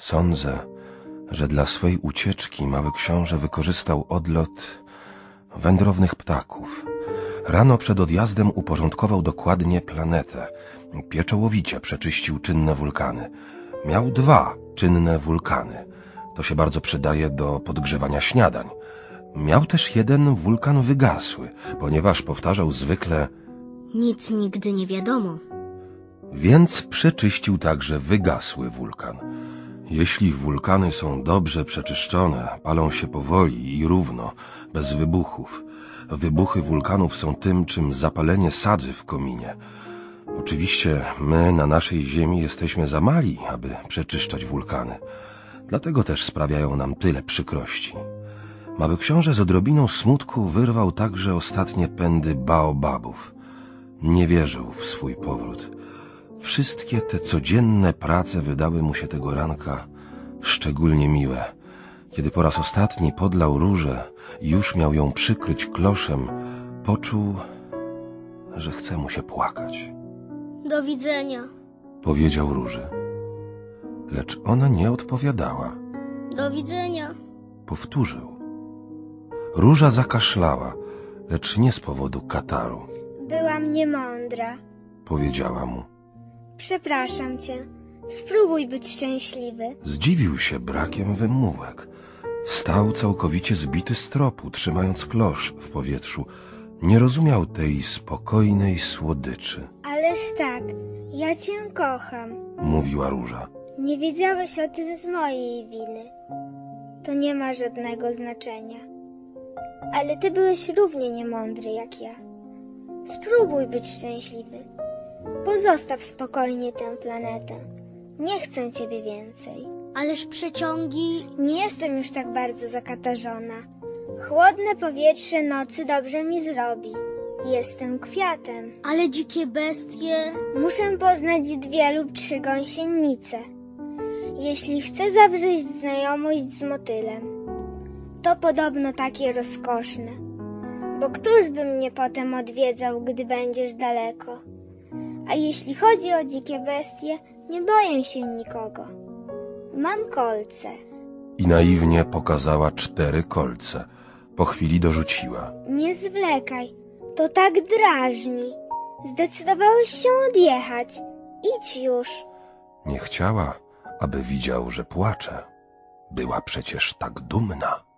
Sądzę, że dla swej ucieczki mały książę wykorzystał odlot wędrownych ptaków. Rano przed odjazdem uporządkował dokładnie planetę. Pieczołowicie przeczyścił czynne wulkany. Miał dwa czynne wulkany. To się bardzo przydaje do podgrzewania śniadań. Miał też jeden wulkan wygasły, ponieważ powtarzał zwykle Nic nigdy nie wiadomo. Więc przeczyścił także wygasły wulkan. Jeśli wulkany są dobrze przeczyszczone, palą się powoli i równo, bez wybuchów. Wybuchy wulkanów są tym, czym zapalenie sadzy w kominie. Oczywiście my na naszej Ziemi jesteśmy za mali, aby przeczyszczać wulkany. Dlatego też sprawiają nam tyle przykrości. Mały książę z odrobiną smutku wyrwał także ostatnie pędy baobabów. Nie wierzył w swój powrót. Wszystkie te codzienne prace wydały mu się tego ranka szczególnie miłe. Kiedy po raz ostatni podlał różę i już miał ją przykryć kloszem, poczuł, że chce mu się płakać. Do widzenia. Powiedział róży. Lecz ona nie odpowiadała. Do widzenia. Powtórzył. Róża zakaszlała, lecz nie z powodu kataru. Byłam niemądra. Powiedziała mu. Przepraszam cię. Spróbuj być szczęśliwy. Zdziwił się brakiem wymówek. Stał całkowicie zbity z tropu, trzymając klosz w powietrzu. Nie rozumiał tej spokojnej słodyczy, Ależ tak, ja cię kocham. mówiła róża. Nie wiedziałeś o tym z mojej winy. To nie ma żadnego znaczenia. Ale ty byłeś równie niemądry jak ja. Spróbuj być szczęśliwy. Pozostaw spokojnie tę planetę. Nie chcę ciebie więcej. Ależ przeciągi... Nie jestem już tak bardzo zakatarzona. Chłodne powietrze nocy dobrze mi zrobi. Jestem kwiatem. Ale dzikie bestie... Muszę poznać dwie lub trzy gąsienice. Jeśli chcę zawrzeć znajomość z motylem, to podobno takie rozkoszne. Bo któż by mnie potem odwiedzał, gdy będziesz daleko? A jeśli chodzi o dzikie bestie, nie boję się nikogo. Mam kolce. I naiwnie pokazała cztery kolce. Po chwili dorzuciła. Nie zwlekaj, to tak drażni. Zdecydowałeś się odjechać. Idź już. Nie chciała, aby widział, że płacze. Była przecież tak dumna.